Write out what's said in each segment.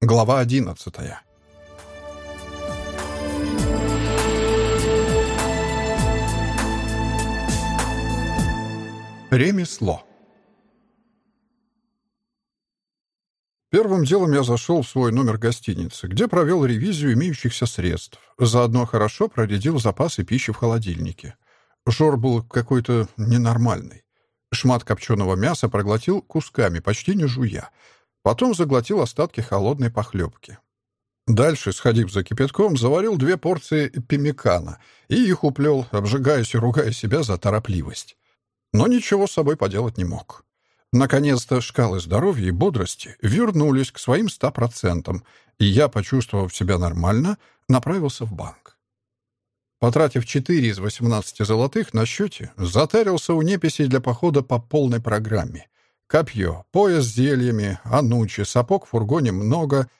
Глава одиннадцатая. Ремесло. Первым делом я зашел в свой номер гостиницы, где провел ревизию имеющихся средств. Заодно хорошо проредил запасы пищи в холодильнике. Жор был какой-то ненормальный. Шмат копченого мяса проглотил кусками, почти не жуя. Потом заглотил остатки холодной похлебки. Дальше, сходив за кипятком, заварил две порции пемикана и их уплел, обжигаясь и ругая себя за торопливость. Но ничего с собой поделать не мог. Наконец-то шкалы здоровья и бодрости вернулись к своим ста процентам, и я, почувствовав себя нормально, направился в банк. Потратив 4 из 18 золотых на счете, затарился у неписей для похода по полной программе. Копье, пояс с зельями, анучи, сапог в фургоне много.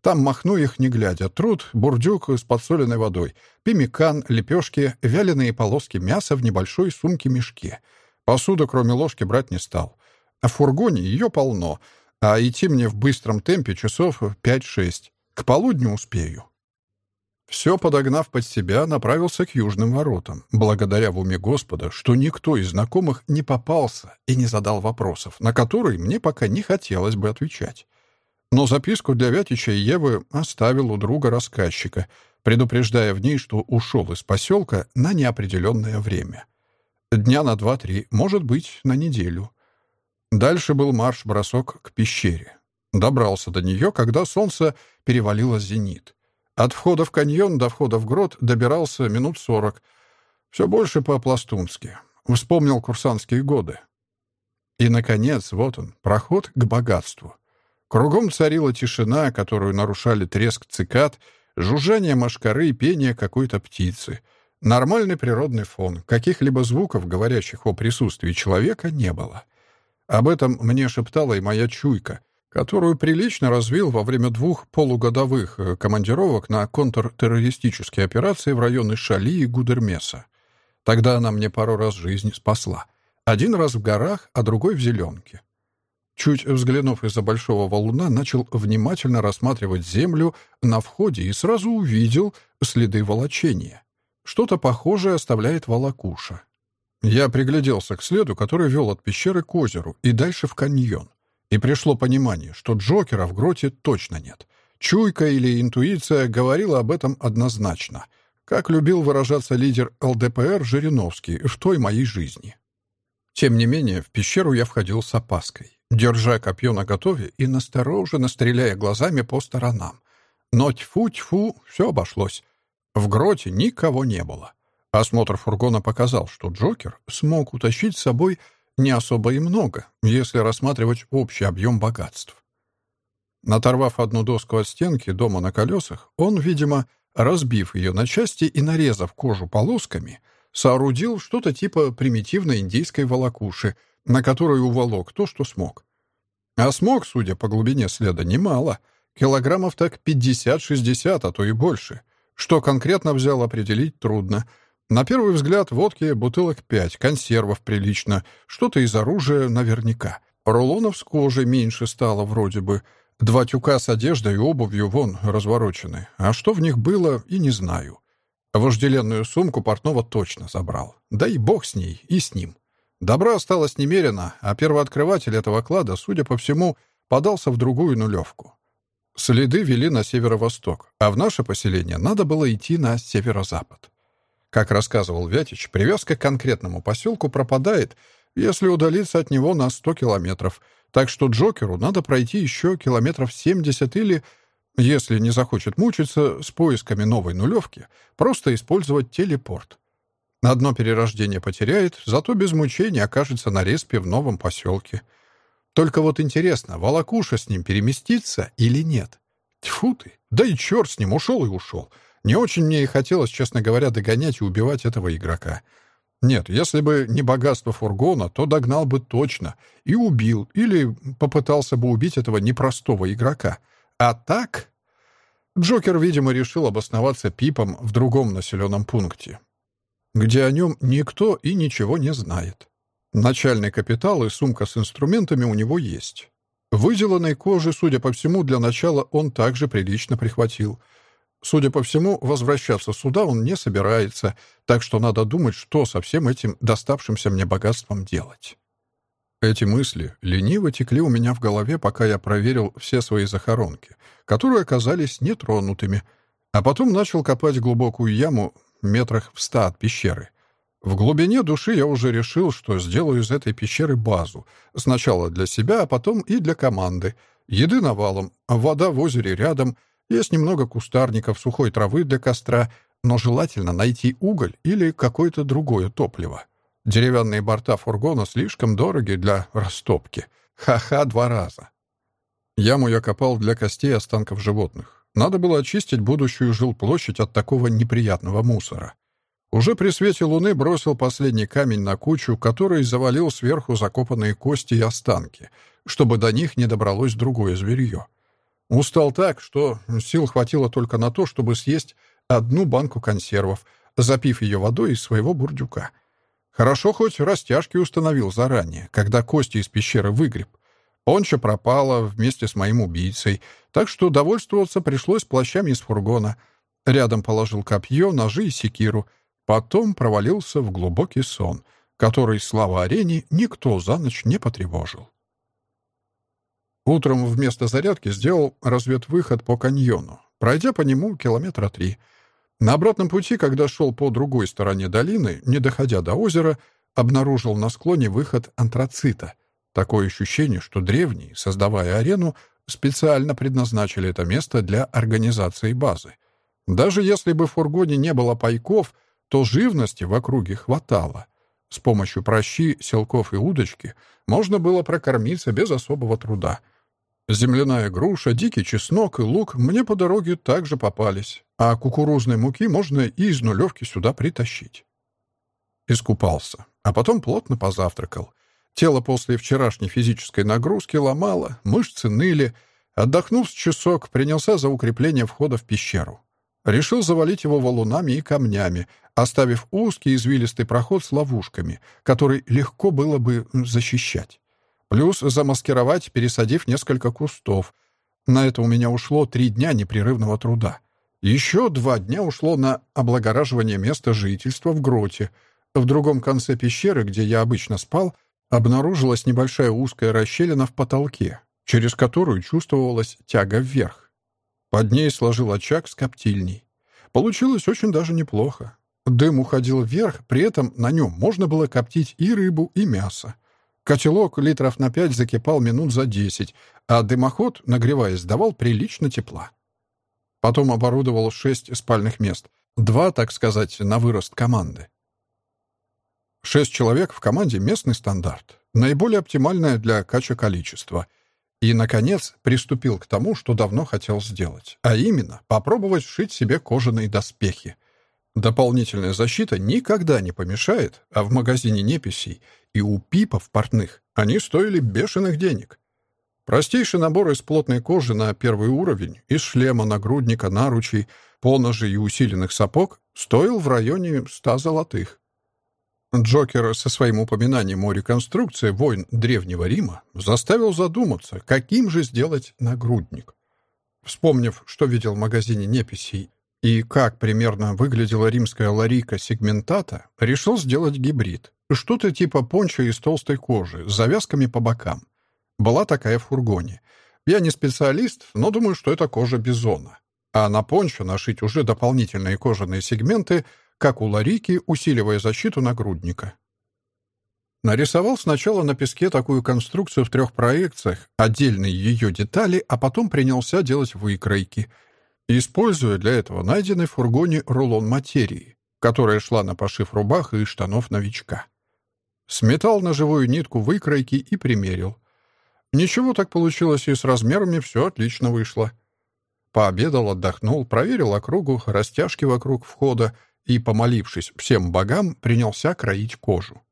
Там махну их не глядя. Труд, бурдюк с подсоленной водой, пимикан, лепешки, вяленые полоски мяса в небольшой сумке-мешке. Посуду, кроме ложки, брать не стал. А в фургоне ее полно, а идти мне в быстром темпе часов 5-6. К полудню успею. Все подогнав под себя, направился к южным воротам, благодаря в уме Господа, что никто из знакомых не попался и не задал вопросов, на которые мне пока не хотелось бы отвечать. Но записку для Вятича и Евы оставил у друга рассказчика, предупреждая в ней, что ушел из поселка на неопределенное время. Дня на два-три, может быть, на неделю. Дальше был марш-бросок к пещере. Добрался до нее, когда солнце перевалило зенит. От входа в каньон до входа в грот добирался минут сорок. Все больше по-пластунски. Вспомнил курсантские годы. И, наконец, вот он, проход к богатству. Кругом царила тишина, которую нарушали треск цикад, жужжание машкары и пение какой-то птицы. Нормальный природный фон, каких-либо звуков, говорящих о присутствии человека, не было. Об этом мне шептала и моя чуйка, которую прилично развил во время двух полугодовых э, командировок на контртеррористические операции в районы Шали и Гудермеса. Тогда она мне пару раз жизнь спасла. Один раз в горах, а другой в зеленке. Чуть взглянув из-за большого валуна, начал внимательно рассматривать землю на входе и сразу увидел следы волочения. Что-то похожее оставляет волокуша. Я пригляделся к следу, который вел от пещеры к озеру и дальше в каньон. И пришло понимание, что Джокера в гроте точно нет. Чуйка или интуиция говорила об этом однозначно, как любил выражаться лидер ЛДПР Жириновский в той моей жизни. Тем не менее, в пещеру я входил с опаской, держа копье наготове и настороженно стреляя глазами по сторонам. Но тьфу-тьфу, все обошлось. В гроте никого не было. Осмотр фургона показал, что Джокер смог утащить с собой не особо и много, если рассматривать общий объем богатств. Наторвав одну доску от стенки дома на колесах, он, видимо, разбив ее на части и нарезав кожу полосками, соорудил что-то типа примитивной индийской волокуши, на которой уволок то, что смог. А смог, судя по глубине следа, немало. Килограммов так 50-60, а то и больше. Что конкретно взял, определить трудно — на первый взгляд водки бутылок пять, консервов прилично, что-то из оружия наверняка. Рулонов с кожей меньше стало вроде бы. Два тюка с одеждой и обувью вон разворочены. А что в них было, и не знаю. Вожделенную сумку портного точно забрал. Да и бог с ней, и с ним. Добра осталось немерено, а первооткрыватель этого клада, судя по всему, подался в другую нулевку. Следы вели на северо-восток, а в наше поселение надо было идти на северо-запад. Как рассказывал Вятич, привязка к конкретному поселку пропадает, если удалиться от него на 100 километров, так что Джокеру надо пройти еще километров 70 или, если не захочет мучиться с поисками новой нулевки, просто использовать телепорт. Одно перерождение потеряет, зато без мучений окажется на респе в новом поселке. Только вот интересно, Волокуша с ним переместится или нет? Тьфу ты! Да и черт с ним, ушел и ушел. Не очень мне и хотелось, честно говоря, догонять и убивать этого игрока. Нет, если бы не богатство фургона, то догнал бы точно и убил, или попытался бы убить этого непростого игрока. А так... Джокер, видимо, решил обосноваться пипом в другом населенном пункте, где о нем никто и ничего не знает. Начальный капитал и сумка с инструментами у него есть. Выделанной кожи, судя по всему, для начала он также прилично прихватил. Судя по всему, возвращаться сюда он не собирается, так что надо думать, что со всем этим доставшимся мне богатством делать. Эти мысли лениво текли у меня в голове, пока я проверил все свои захоронки, которые оказались нетронутыми, а потом начал копать глубокую яму метрах в ста от пещеры. В глубине души я уже решил, что сделаю из этой пещеры базу. Сначала для себя, а потом и для команды. Еды навалом, вода в озере рядом, есть немного кустарников, сухой травы для костра, но желательно найти уголь или какое-то другое топливо. Деревянные борта фургона слишком дороги для растопки. Ха-ха два раза. Яму я копал для костей останков животных. Надо было очистить будущую жилплощадь от такого неприятного мусора. Уже при свете луны бросил последний камень на кучу, который завалил сверху закопанные кости и останки, чтобы до них не добралось другое зверье. Устал так, что сил хватило только на то, чтобы съесть одну банку консервов, запив ее водой из своего бурдюка. Хорошо хоть растяжки установил заранее, когда кости из пещеры выгреб. Понча пропала вместе с моим убийцей, так что довольствоваться пришлось плащами из фургона. Рядом положил копье, ножи и секиру — Потом провалился в глубокий сон, который, слава арене, никто за ночь не потревожил. Утром вместо зарядки сделал разведвыход по каньону, пройдя по нему километра три. На обратном пути, когда шел по другой стороне долины, не доходя до озера, обнаружил на склоне выход антрацита. Такое ощущение, что древние, создавая арену, специально предназначили это место для организации базы. Даже если бы в фургоне не было пайков — то живности в округе хватало. С помощью прощи, селков и удочки можно было прокормиться без особого труда. Земляная груша, дикий чеснок и лук мне по дороге также попались, а кукурузной муки можно и из нулевки сюда притащить. Искупался, а потом плотно позавтракал. Тело после вчерашней физической нагрузки ломало, мышцы ныли. Отдохнув с часок, принялся за укрепление входа в пещеру. Решил завалить его валунами и камнями, оставив узкий извилистый проход с ловушками, который легко было бы защищать. Плюс замаскировать, пересадив несколько кустов. На это у меня ушло три дня непрерывного труда. Еще два дня ушло на облагораживание места жительства в гроте. В другом конце пещеры, где я обычно спал, обнаружилась небольшая узкая расщелина в потолке, через которую чувствовалась тяга вверх. Под ней сложил очаг с коптильней. Получилось очень даже неплохо. Дым уходил вверх, при этом на нем можно было коптить и рыбу, и мясо. Котелок литров на пять закипал минут за десять, а дымоход, нагреваясь, давал прилично тепла. Потом оборудовал шесть спальных мест. Два, так сказать, на вырост команды. Шесть человек в команде — местный стандарт. Наиболее оптимальное для кача количество — и, наконец, приступил к тому, что давно хотел сделать, а именно попробовать сшить себе кожаные доспехи. Дополнительная защита никогда не помешает, а в магазине неписей и у пипов портных они стоили бешеных денег. Простейший набор из плотной кожи на первый уровень, из шлема, нагрудника, наручей, поножей и усиленных сапог стоил в районе ста золотых. Джокер со своим упоминанием о реконструкции войн Древнего Рима заставил задуматься, каким же сделать нагрудник. Вспомнив, что видел в магазине неписей и как примерно выглядела римская ларика сегментата, решил сделать гибрид. Что-то типа пончо из толстой кожи, с завязками по бокам. Была такая в фургоне. Я не специалист, но думаю, что это кожа бизона. А на пончо нашить уже дополнительные кожаные сегменты — как у Ларики, усиливая защиту нагрудника. Нарисовал сначала на песке такую конструкцию в трех проекциях, отдельные ее детали, а потом принялся делать выкройки, используя для этого найденный в фургоне рулон материи, которая шла на пошив рубах и штанов новичка. Сметал на живую нитку выкройки и примерил. Ничего так получилось и с размерами все отлично вышло. Пообедал, отдохнул, проверил округу, растяжки вокруг входа, и, помолившись всем богам, принялся кроить кожу.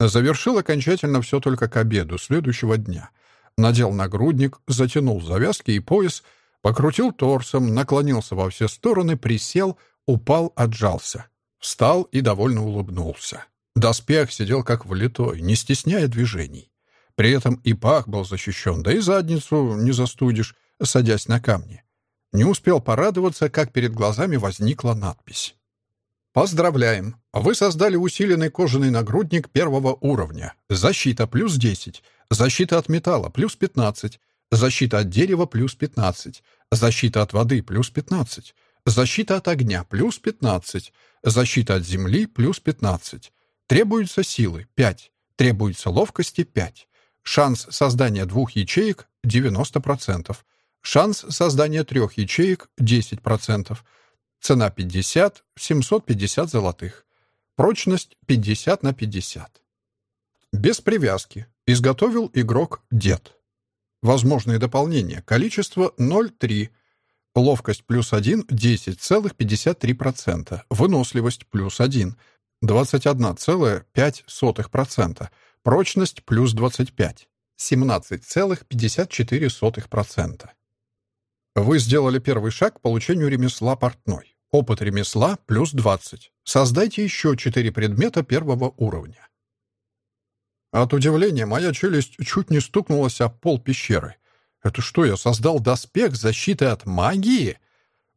Завершил окончательно все только к обеду следующего дня. Надел нагрудник, затянул завязки и пояс, покрутил торсом, наклонился во все стороны, присел, упал, отжался. Встал и довольно улыбнулся. Доспех сидел как влитой, не стесняя движений. При этом и пах был защищен, да и задницу не застудишь, садясь на камни. Не успел порадоваться, как перед глазами возникла надпись. Поздравляем! Вы создали усиленный кожаный нагрудник первого уровня. Защита плюс 10. Защита от металла плюс 15. Защита от дерева плюс 15. Защита от воды плюс 15. Защита от огня плюс 15. Защита от земли плюс 15. Требуются силы 5. Требуется ловкости 5. Шанс создания двух ячеек 90%. Шанс создания трех ячеек 10%. Цена 50, 750 золотых. Прочность 50 на 50. Без привязки. Изготовил игрок Дед. Возможные дополнения. Количество 0,3. Ловкость плюс 1 – 10,53%. Выносливость плюс 1 – 21,5%. Прочность плюс 25 – 17,54%. Вы сделали первый шаг к получению ремесла портной. Опыт ремесла плюс 20. Создайте еще 4 предмета первого уровня. От удивления моя челюсть чуть не стукнулась об пол пещеры. Это что, я создал доспех защиты от магии?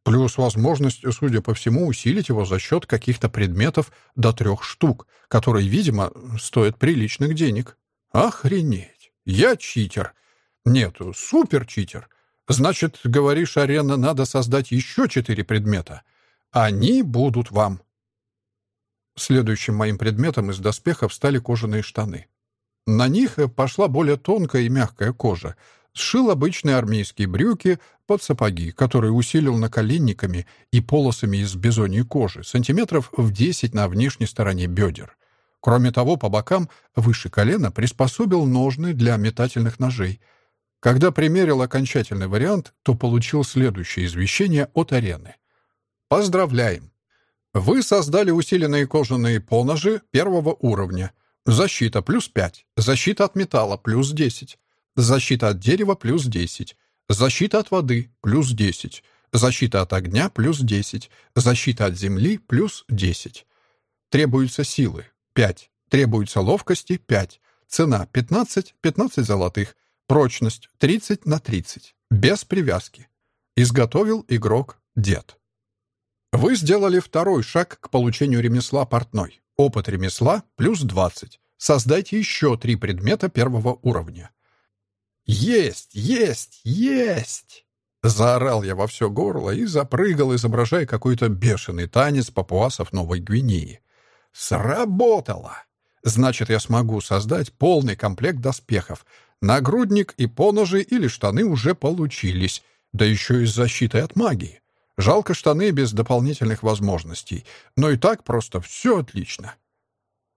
Плюс возможность, судя по всему, усилить его за счет каких-то предметов до трех штук, которые, видимо, стоят приличных денег. Охренеть! Я читер. Нет, супер-читер. Значит, говоришь, арена надо создать еще четыре предмета. Они будут вам. Следующим моим предметом из доспехов стали кожаные штаны. На них пошла более тонкая и мягкая кожа. Сшил обычные армейские брюки под сапоги, которые усилил наколенниками и полосами из бизоньей кожи, сантиметров в 10 на внешней стороне бедер. Кроме того, по бокам, выше колена, приспособил ножны для метательных ножей — когда примерил окончательный вариант, то получил следующее извещение от арены. Поздравляем! Вы создали усиленные кожаные поножи первого уровня. Защита плюс 5, защита от металла плюс 10, защита от дерева плюс 10, защита от воды плюс 10, защита от огня плюс 10, защита от земли плюс 10. Требуются силы 5, требуется ловкости 5, цена 15, 15 золотых, Прочность 30 на 30. Без привязки. Изготовил игрок Дед. Вы сделали второй шаг к получению ремесла портной. Опыт ремесла плюс 20. Создайте еще три предмета первого уровня. «Есть! Есть! Есть!» Заорал я во все горло и запрыгал, изображая какой-то бешеный танец папуасов Новой Гвинеи. «Сработало!» Значит, я смогу создать полный комплект доспехов, Нагрудник и поножи или штаны уже получились, да еще и с защитой от магии. Жалко штаны без дополнительных возможностей, но и так просто все отлично.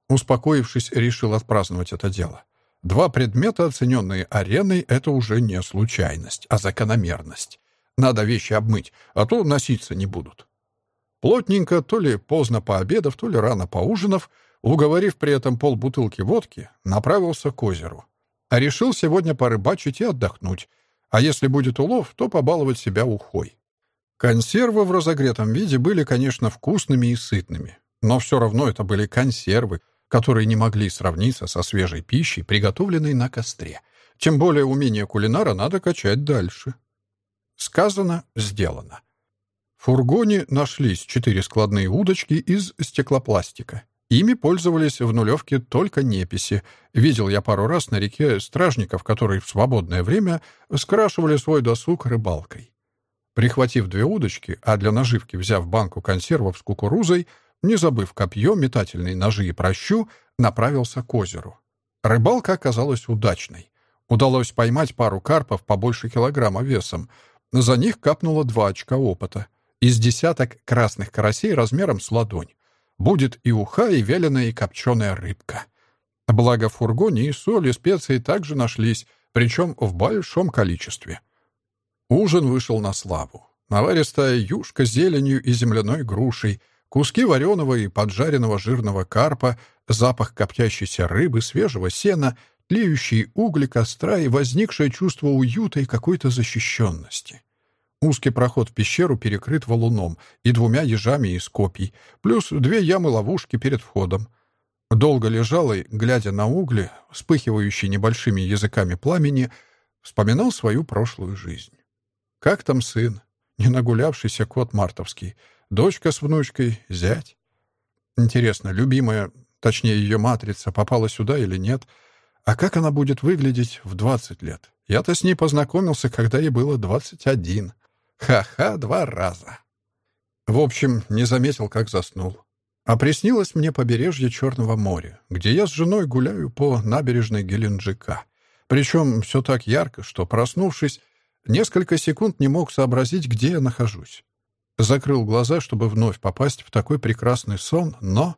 Успокоившись, решил отпраздновать это дело. Два предмета, оцененные ареной, это уже не случайность, а закономерность. Надо вещи обмыть, а то носиться не будут. Плотненько, то ли поздно пообедав, то ли рано поужинав, уговорив при этом полбутылки водки, направился к озеру. А решил сегодня порыбачить и отдохнуть. А если будет улов, то побаловать себя ухой. Консервы в разогретом виде были, конечно, вкусными и сытными. Но все равно это были консервы, которые не могли сравниться со свежей пищей, приготовленной на костре. Тем более умение кулинара надо качать дальше. Сказано, сделано. В фургоне нашлись четыре складные удочки из стеклопластика. Ими пользовались в нулевке только неписи. Видел я пару раз на реке стражников, которые в свободное время скрашивали свой досуг рыбалкой. Прихватив две удочки, а для наживки взяв банку консервов с кукурузой, не забыв копье, метательные ножи и прощу, направился к озеру. Рыбалка оказалась удачной. Удалось поймать пару карпов побольше килограмма весом. За них капнуло два очка опыта. Из десяток красных карасей размером с ладонь. Будет и уха, и вяленая, и копченая рыбка. Благо в фургоне и соль, и специи также нашлись, причем в большом количестве. Ужин вышел на славу. Наваристая юшка с зеленью и земляной грушей, куски вареного и поджаренного жирного карпа, запах коптящейся рыбы, свежего сена, тлеющие угли костра и возникшее чувство уюта и какой-то защищенности. Узкий проход в пещеру перекрыт валуном и двумя ежами из копий, плюс две ямы-ловушки перед входом. Долго лежал и, глядя на угли, вспыхивающие небольшими языками пламени, вспоминал свою прошлую жизнь. Как там сын? Не нагулявшийся кот мартовский. Дочка с внучкой, зять. Интересно, любимая, точнее ее матрица, попала сюда или нет? А как она будет выглядеть в 20 лет? Я-то с ней познакомился, когда ей было 21. Ха-ха, два раза. В общем, не заметил, как заснул. А приснилось мне побережье Черного моря, где я с женой гуляю по набережной Геленджика. Причем все так ярко, что, проснувшись, несколько секунд не мог сообразить, где я нахожусь. Закрыл глаза, чтобы вновь попасть в такой прекрасный сон, но...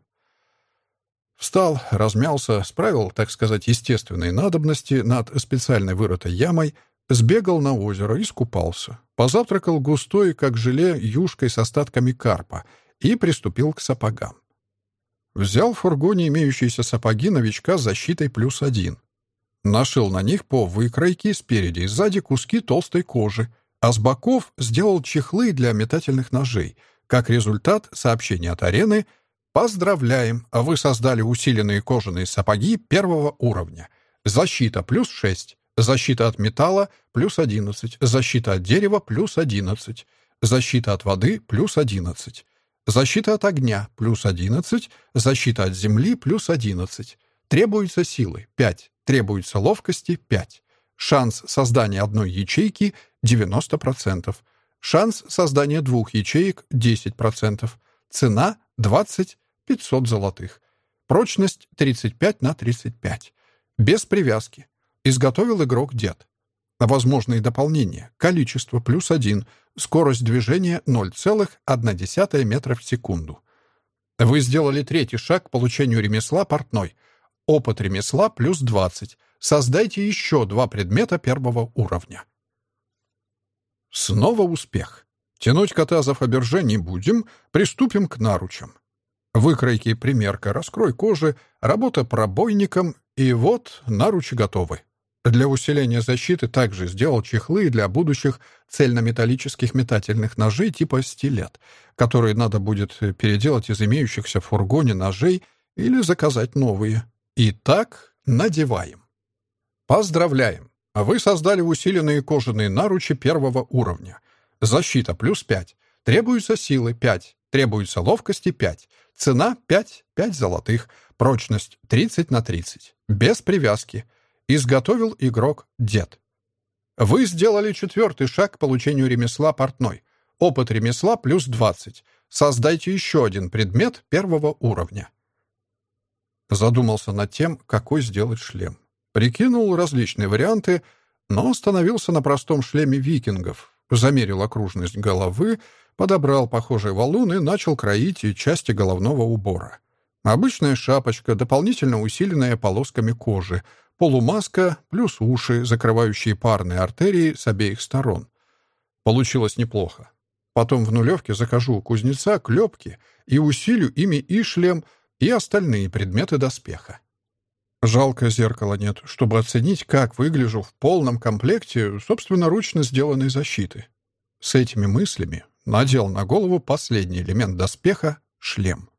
Встал, размялся, справил, так сказать, естественные надобности над специальной вырытой ямой, сбегал на озеро, искупался, позавтракал густой, как желе, юшкой с остатками карпа и приступил к сапогам. Взял в фургоне имеющиеся сапоги новичка с защитой плюс один. Нашил на них по выкройке спереди и сзади куски толстой кожи, а с боков сделал чехлы для метательных ножей. Как результат, сообщение от арены «Поздравляем! Вы создали усиленные кожаные сапоги первого уровня. Защита плюс 6, защита от металла плюс 11, защита от дерева плюс 11, защита от воды плюс 11, защита от огня плюс 11, защита от земли плюс 11. Требуется силы 5, требуется ловкости 5. Шанс создания одной ячейки 90%. Шанс создания двух ячеек 10%. Цена 20 500 золотых. Прочность 35 на 35. Без привязки. Изготовил игрок дед. Возможные дополнения. Количество плюс 1. Скорость движения 0,1 метра в секунду. Вы сделали третий шаг к получению ремесла портной. Опыт ремесла плюс 20. Создайте еще два предмета первого уровня. Снова успех. Тянуть кота за Фаберже не будем, приступим к наручам. Выкройки примерка, раскрой кожи, работа пробойником, и вот наручи готовы. Для усиления защиты также сделал чехлы для будущих цельнометаллических метательных ножей типа стилет, которые надо будет переделать из имеющихся в фургоне ножей или заказать новые. Итак, надеваем. Поздравляем! Вы создали усиленные кожаные наручи первого уровня. Защита плюс 5. Требуется силы 5. Требуется ловкости 5. Цена 5, 5 золотых. Прочность 30 на 30. Без привязки. Изготовил игрок Дед. Вы сделали четвертый шаг к получению ремесла портной. Опыт ремесла плюс 20. Создайте еще один предмет первого уровня. Задумался над тем, какой сделать шлем. Прикинул различные варианты, но остановился на простом шлеме викингов, замерил окружность головы, подобрал похожий валун и начал кроить и части головного убора. Обычная шапочка, дополнительно усиленная полосками кожи, полумаска плюс уши, закрывающие парные артерии с обеих сторон. Получилось неплохо. Потом в нулевке закажу у кузнеца клепки и усилю ими и шлем, и остальные предметы доспеха. Жалко, зеркала нет, чтобы оценить, как выгляжу в полном комплекте собственноручно сделанной защиты. С этими мыслями надел на голову последний элемент доспеха — шлем.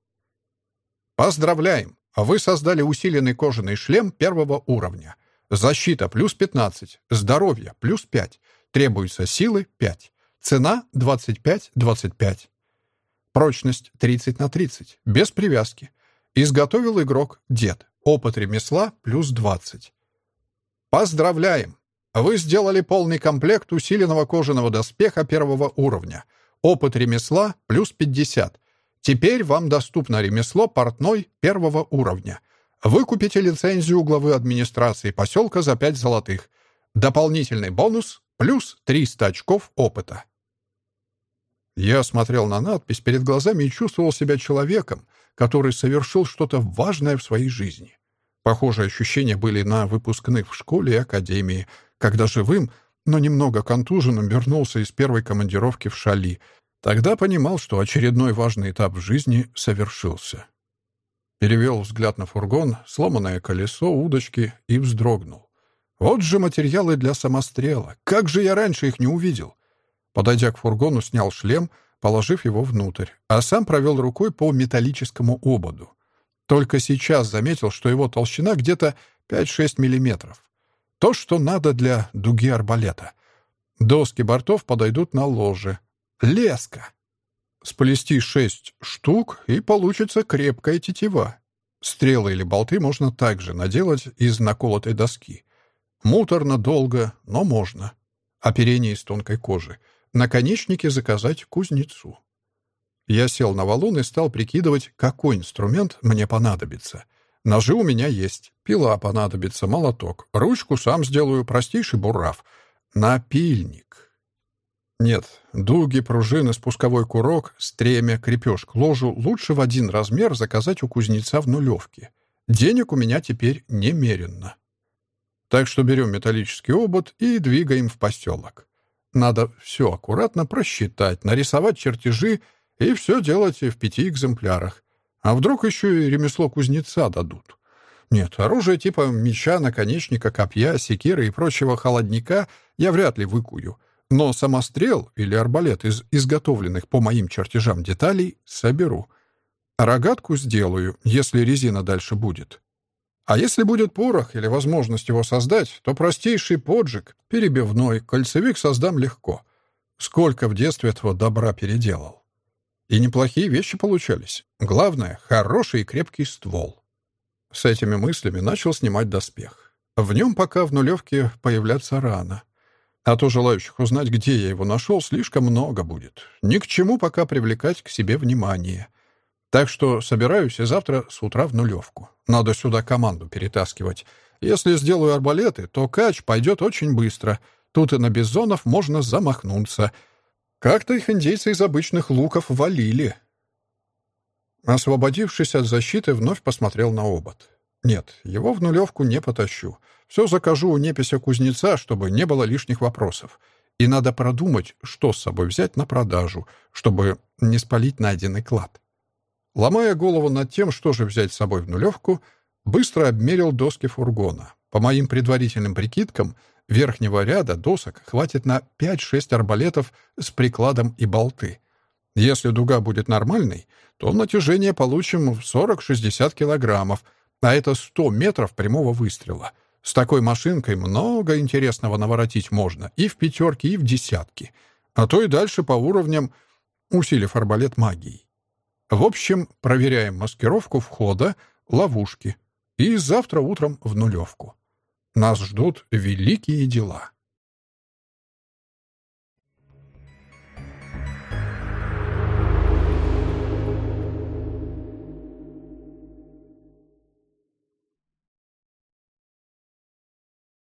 Поздравляем! Вы создали усиленный кожаный шлем первого уровня. Защита плюс 15, здоровье плюс 5, требуется силы 5. Цена 25-25. Прочность 30 на 30, без привязки. Изготовил игрок Дед. Опыт ремесла плюс 20. Поздравляем! Вы сделали полный комплект усиленного кожаного доспеха первого уровня. Опыт ремесла плюс 50. Теперь вам доступно ремесло портной первого уровня. Вы купите лицензию главы администрации поселка за 5 золотых. Дополнительный бонус плюс 300 очков опыта. Я смотрел на надпись перед глазами и чувствовал себя человеком, который совершил что-то важное в своей жизни. Похожие ощущения были на выпускных в школе и академии, когда живым, но немного контуженным вернулся из первой командировки в Шали. Тогда понимал, что очередной важный этап в жизни совершился. Перевел взгляд на фургон, сломанное колесо, удочки и вздрогнул. Вот же материалы для самострела. Как же я раньше их не увидел? Подойдя к фургону, снял шлем — положив его внутрь, а сам провел рукой по металлическому ободу. Только сейчас заметил, что его толщина где-то 5-6 миллиметров. То, что надо для дуги арбалета. Доски бортов подойдут на ложе. Леска. Сплести шесть штук, и получится крепкая тетива. Стрелы или болты можно также наделать из наколотой доски. Муторно, долго, но можно. Оперение из тонкой кожи. Наконечники заказать кузнецу. Я сел на валун и стал прикидывать, какой инструмент мне понадобится. Ножи у меня есть, пила понадобится, молоток. Ручку сам сделаю, простейший бурав. Напильник. Нет, дуги, пружины, спусковой курок, стремя, крепеж ложу лучше в один размер заказать у кузнеца в нулевке. Денег у меня теперь немеренно. Так что берем металлический обод и двигаем в поселок. Надо все аккуратно просчитать, нарисовать чертежи — и все делать в пяти экземплярах. А вдруг еще и ремесло кузнеца дадут? Нет, оружие типа меча, наконечника, копья, секиры и прочего холодника я вряд ли выкую. Но самострел или арбалет из изготовленных по моим чертежам деталей соберу. Рогатку сделаю, если резина дальше будет. А если будет порох или возможность его создать, то простейший поджиг, перебивной, кольцевик создам легко. Сколько в детстве этого добра переделал. И неплохие вещи получались. Главное — хороший и крепкий ствол. С этими мыслями начал снимать доспех. В нем пока в нулевке появляться рано. А то желающих узнать, где я его нашел, слишком много будет. Ни к чему пока привлекать к себе внимание. Так что собираюсь и завтра с утра в нулевку. Надо сюда команду перетаскивать. Если сделаю арбалеты, то кач пойдет очень быстро. Тут и на бизонов можно замахнуться — как-то их индейцы из обычных луков валили. Освободившись от защиты, вновь посмотрел на обод. Нет, его в нулевку не потащу. Все закажу у непися кузнеца, чтобы не было лишних вопросов. И надо продумать, что с собой взять на продажу, чтобы не спалить найденный клад. Ломая голову над тем, что же взять с собой в нулевку, быстро обмерил доски фургона. По моим предварительным прикидкам, верхнего ряда досок хватит на 5-6 арбалетов с прикладом и болты. Если дуга будет нормальной, то натяжение получим в 40-60 килограммов, а это 100 метров прямого выстрела. С такой машинкой много интересного наворотить можно и в пятерке, и в десятке, а то и дальше по уровням, усилив арбалет магией. В общем, проверяем маскировку входа, ловушки. И завтра утром в нулевку. Нас ждут великие дела.